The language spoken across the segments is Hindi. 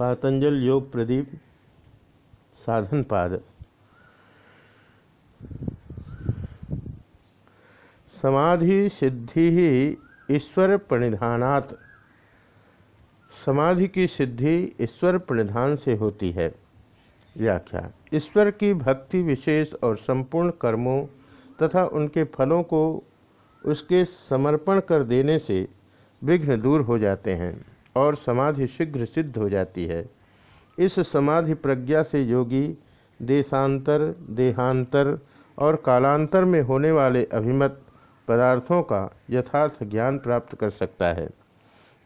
पातंजल योग प्रदीप साधन पाद। समाधि सिद्धि ही ईश्वर प्रणिधानात्। समाधि की सिद्धि ईश्वर प्रणिधान से होती है। व्याख्या, ईश्वर की भक्ति विशेष और संपूर्ण कर्मों तथा उनके फलों को उसके समर्पण कर देने से विघ्न दूर हो जाते हैं। और समाधि शीघ्र सिद्ध हो जाती है। इस समाधि प्रज्ञा से योगी देशांतर, देहांतर और कालांतर में होने वाले अभिमत पदार्थों का यथार्थ ज्ञान प्राप्त कर सकता है।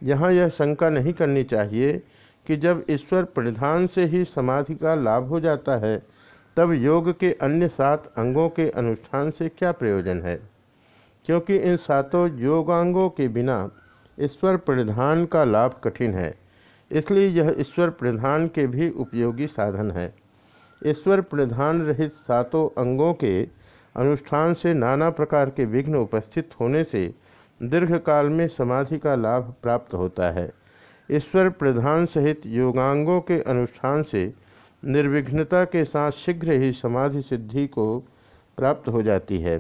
यहाँ यह शंका नहीं करनी चाहिए कि जब ईश्वर परिधान से ही समाधि का लाभ हो जाता है, तब योग के अन्य सात अंगों के अनुष्ठान से क्या प्रयोजन है? क्योंकि इन सातों योगांगों के बिना ईश्वर परिधान का लाभ कठिन है, इसलिए यह ईश्वर प्रधान के भी उपयोगी साधन है। ईश्वर प्रधान रहित सातों अंगों के अनुष्ठान से नाना प्रकार के विघ्न उपस्थित होने से दीर्घकाल में समाधि का लाभ प्राप्त होता है। ईश्वर प्रधान सहित योगांगों के अनुष्ठान से निर्विघ्नता के साथ शीघ्र ही समाधि सिद्धि को प्राप्त हो जाती है।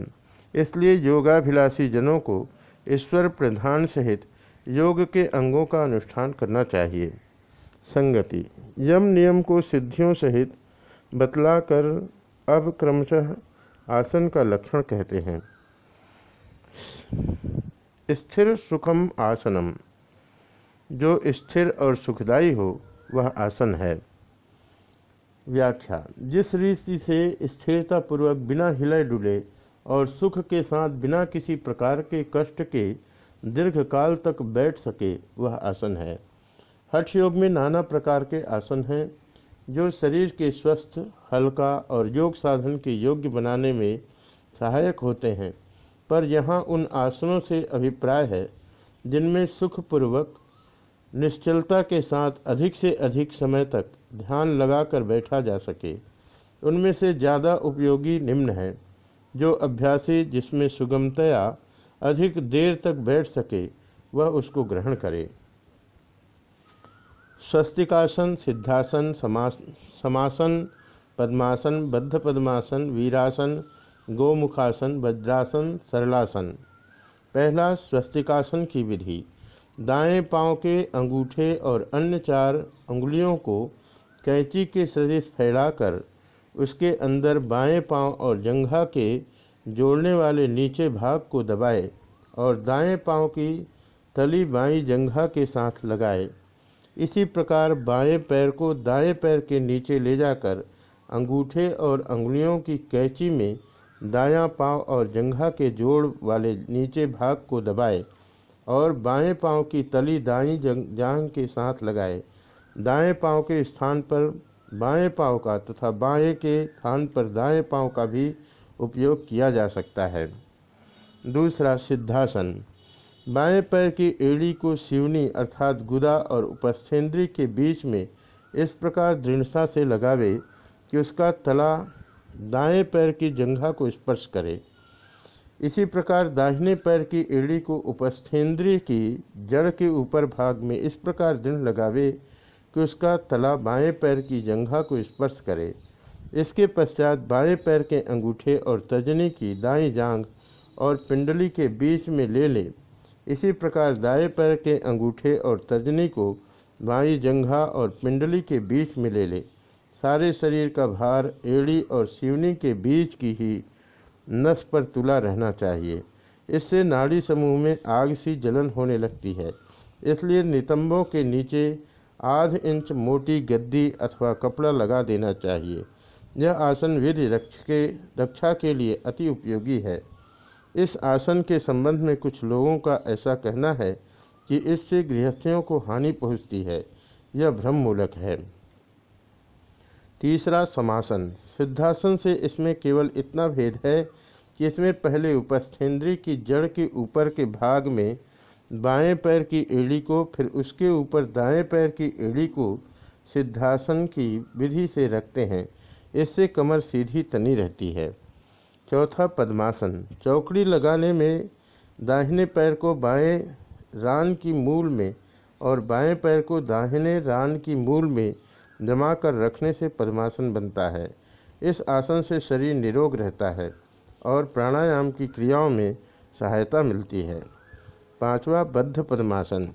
इसलिए योगाभिलाषी जनों को ईश्वर प्रधान सहित योग के अंगों का अनुष्ठान करना चाहिए। संगति, यम नियम को सिद्धियों सहित बतलाकर अब क्रमशः आसन का लक्षण कहते हैं। स्थिर सुखम आसनम, जो स्थिर और सुखदायी हो, वह आसन है। व्याख्या, जिस रीति से स्थिरतापूर्वक बिना हिले डुले और सुख के साथ बिना किसी प्रकार के कष्ट के दीर्घकाल तक बैठ सके, वह आसन है। हठ योग में नाना प्रकार के आसन हैं, जो शरीर के स्वस्थ, हल्का और योग साधन के योग्य बनाने में सहायक होते हैं। पर यहाँ उन आसनों से अभिप्राय है, जिनमें सुखपूर्वक, निश्चलता के साथ अधिक से अधिक समय तक ध्यान लगाकर बैठा जा सके। उनमें से ज़्यादा उपयोगी निम्न है, जो अभ्यासी जिसमें सुगमतया अधिक देर तक बैठ सके, वह उसको ग्रहण करे। स्वस्तिकासन, सिद्धासन, समास, समासन, पद्मासन, बद्ध पद्मासन, वीरासन, गोमुखासन, वज्रासन, सरलासन। पहला स्वस्तिकासन की विधि, दाएँ पाँव के अंगूठे और अन्य चार अंगुलियों को कैंची के सदृश फैलाकर, उसके अंदर बाएँ पाँव और जंघा के जोड़ने वाले नीचे भाग को दबाए और दाएँ पाँव की तली बाईं जंघा के साथ लगाए। इसी प्रकार बाएँ पैर को दाएँ पैर के नीचे ले जाकर अंगूठे और अंगुलियों की कैची में दायां पाँव और जंघा के जोड़ वाले नीचे भाग को दबाए और बाएँ पाँव की तली दाईं जांघ के साथ लगाए। दाएँ पाँव के स्थान पर बाएँ पाँव का तथा बाएँ के स्थान पर दाएँ पाँव का भी उपयोग किया जा सकता है। दूसरा, सिद्धासन। बाएँ पैर की एड़ी को सिवनी अर्थात गुदा और उपस्थेंद्री के बीच में इस प्रकार दृढ़ता से लगावे कि उसका तला दाएँ पैर की जंघा को स्पर्श करे। इसी प्रकार दाहिने पैर की एड़ी को उपस्थेंद्री की जड़ के ऊपर भाग में इस प्रकार दृढ़ लगावे कि उसका तला बाएँ पैर की जंघा को स्पर्श करे। इसके पश्चात बाएँ पैर के अंगूठे और तजनी की दाई जांग और पिंडली के बीच में ले ले। इसी प्रकार दाएँ पैर के अंगूठे और तजनी को बाई जंघा और पिंडली के बीच में ले ले। सारे शरीर का भार एड़ी और सिवनी के बीच की ही नस पर तुला रहना चाहिए। इससे नाड़ी समूह में आग सी जलन होने लगती है। इसलिए नितंबों के नीचे आध इंच मोटी गद्दी अथवा कपड़ा लगा देना चाहिए। यह आसन वीर रक्ष के, रक्षा के लिए अति उपयोगी है। इस आसन के संबंध में कुछ लोगों का ऐसा कहना है कि इससे गृहस्थियों को हानि पहुँचती है। यह भ्रम मूलक है। तीसरा समासन। सिद्धासन से इसमें केवल इतना भेद है कि इसमें पहले उपस्थेंद्री की जड़ के ऊपर के भाग में बाएँ पैर की एड़ी को, फिर उसके ऊपर दाएँ पैर की एड़ी को सिद्धासन की विधि से रखते हैं। इससे कमर सीधी तनी रहती है। चौथा पद्मासन। चौकड़ी लगाने में दाहिने पैर को बाएँ रान की मूल में और बाएँ पैर को दाहिने रान की मूल में जमा कर रखने से पद्मासन बनता है। इस आसन से शरीर निरोग रहता है और प्राणायाम की क्रियाओं में सहायता मिलती है। पांचवा बद्ध पद्मासन।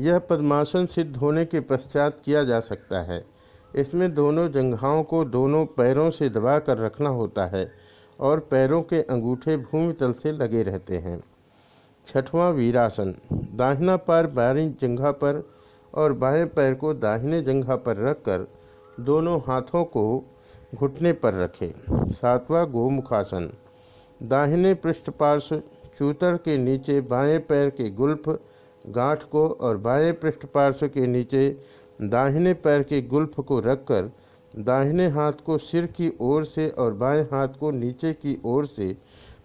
यह पद्मासन सिद्ध होने के पश्चात किया जा सकता है। इसमें दोनों जंघाओं को दोनों पैरों से दबा कर रखना होता है और पैरों के अंगूठे भूमि तल से लगे रहते हैं। छठवां वीरासन। दाहिना पैर बारी जंघा पर और बाएँ पैर को दाहिने जंघा पर रखकर दोनों हाथों को घुटने पर रखें। सातवां गोमुखासन। दाहिने पृष्ठ पार्श्व चूतर के नीचे बाएँ पैर के गुल्फ, गांठ को और बाएँ पृष्ठ पार्श्व के नीचे दाहिने पैर के गुल्फ को रखकर, दाहिने हाथ को सिर की ओर से और बाएँ हाथ को नीचे की ओर से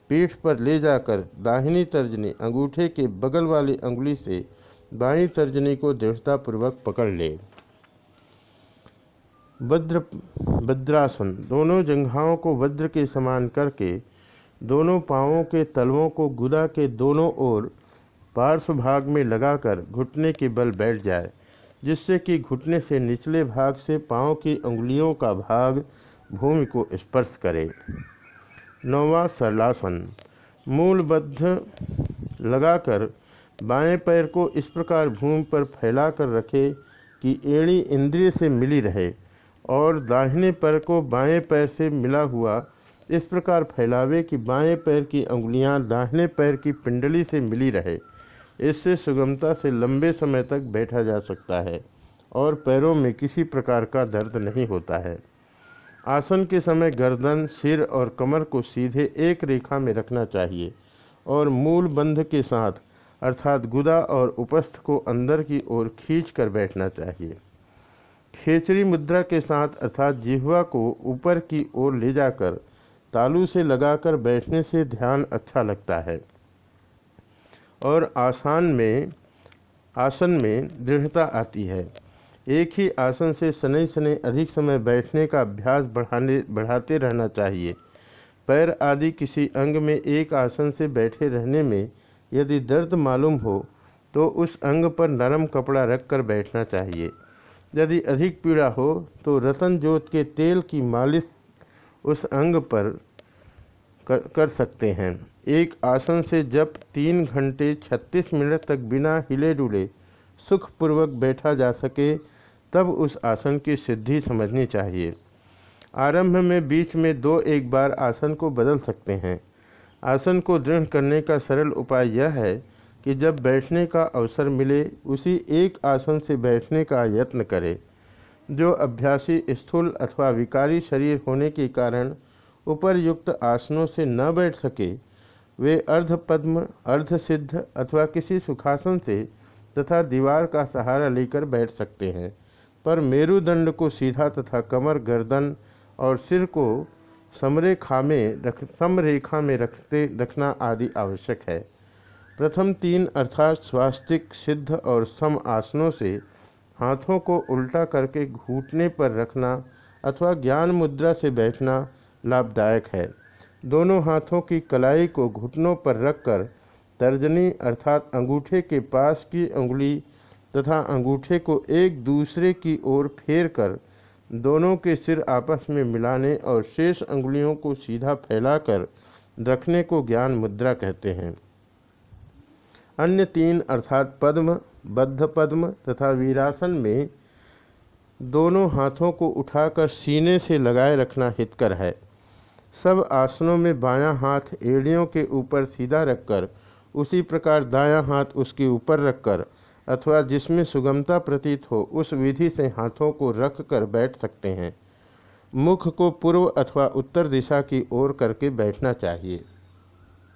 पीठ पर ले जाकर दाहिनी तर्जनी अंगूठे के बगल वाली अंगुली से बाई तर्जनी को दृढ़तापूर्वक पकड़ ले। वज्र वज्रासन दोनों जंघाओं को वज्र के समान करके, दोनों पाँवों के तलवों को गुदा के दोनों ओर पार्श्व भाग में लगाकर घुटने के बल बैठ जाए। जिससे कि घुटने से निचले भाग से पाँव की उंगलियों का भाग भूमि को स्पर्श करे। नौवा सरलासन। मूलबद्ध लगाकर बाएँ पैर को इस प्रकार भूमि पर फैला कर रखे कि एड़ी इंद्रिय से मिली रहे और दाहिने पैर को बाएँ पैर से मिला हुआ इस प्रकार फैलावे कि बाएँ पैर की उंगलियाँ दाहिने पैर की पिंडली से मिली रहे। इससे सुगमता से लंबे समय तक बैठा जा सकता है और पैरों में किसी प्रकार का दर्द नहीं होता है। आसन के समय गर्दन, सिर और कमर को सीधे एक रेखा में रखना चाहिए और मूल बंध के साथ, अर्थात गुदा और उपस्थ को अंदर की ओर खींच कर बैठना चाहिए। खेचरी मुद्रा के साथ, अर्थात जिहवा को ऊपर की ओर ले जाकर, तालू से लगाकर बैठने से ध्यान अच्छा लगता है। और आसान में, आसन में दृढ़ता आती है। एक ही आसन से शनै शनै अधिक समय बैठने का अभ्यास बढ़ाने, बढ़ाते रहना चाहिए। पैर आदि किसी अंग में एक आसन से बैठे रहने में यदि दर्द मालूम हो तो उस अंग पर नरम कपड़ा रखकर बैठना चाहिए। यदि अधिक पीड़ा हो तो रतन जोत के तेल की मालिश उस अंग पर कर, कर सकते हैं। एक आसन से जब तीन घंटे छत्तीस मिनट तक बिना हिले डुले सुखपूर्वक बैठा जा सके तब उस आसन की सिद्धि समझनी चाहिए। आरंभ में बीच में दो एक बार आसन को बदल सकते हैं। आसन को दृढ़ करने का सरल उपाय यह है कि जब बैठने का अवसर मिले उसी एक आसन से बैठने का यत्न करें जो अभ्यासी स्थूल अथवा विकारी शरीर होने के कारण उपरयुक्त आसनों से न बैठ सके, वे अर्ध पद्म अर्ध सिद्ध अथवा किसी सुखासन से तथा दीवार का सहारा लेकर बैठ सकते हैं। पर मेरुदंड को सीधा तथा कमर, गर्दन और सिर को समरेखा में रख, समरेखा में रखते, रखना आदि आवश्यक है। प्रथम तीन अर्थात स्वास्तिक, सिद्ध और सम आसनों से हाथों को उल्टा करके घूटने पर रखना अथवा ज्ञान मुद्रा से बैठना लाभदायक है। दोनों हाथों की कलाई को घुटनों पर रखकर तर्जनी अर्थात अंगूठे के पास की उंगली तथा अंगूठे को एक दूसरे की ओर फेर कर दोनों के सिर आपस में मिलाने और शेष अंगुलियों को सीधा फैलाकर रखने को ज्ञान मुद्रा कहते हैं। अन्य तीन अर्थात पद्म, बद्ध पद्म तथा वीरासन में दोनों हाथों को उठाकर सीने से लगाए रखना हितकर है। सब आसनों में बायां हाथ एड़ियों के ऊपर सीधा रखकर, उसी प्रकार दायां हाथ उसके ऊपर रखकर, अथवा जिसमें सुगमता प्रतीत हो, उस विधि से हाथों को रख कर बैठ सकते हैं। मुख को पूर्व अथवा उत्तर दिशा की ओर करके बैठना चाहिए।